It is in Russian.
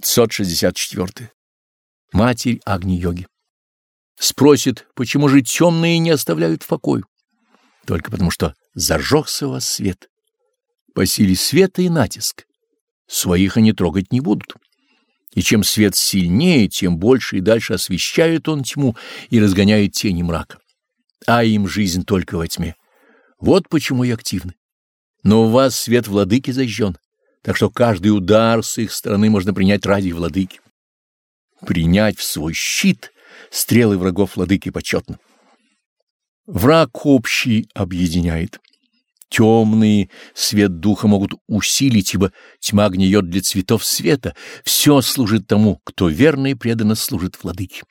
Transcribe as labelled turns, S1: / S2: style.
S1: 564. Матерь Агни-йоги. Спросит, почему же темные не оставляют в покою? Только потому, что зажегся у вас свет. По силе света и натиск. Своих они трогать не будут. И чем свет сильнее, тем больше и дальше освещает он тьму и разгоняет тени мрака. А им жизнь только во тьме. Вот почему и активны. Но у вас свет владыки зажжен, так что каждый удар с их стороны можно принять ради владыки. Принять в свой щит стрелы врагов владыки почетно. Враг общий объединяет. Темные свет духа могут усилить, ибо тьма гниет для цветов света. Все служит тому, кто верно и преданно служит владыке.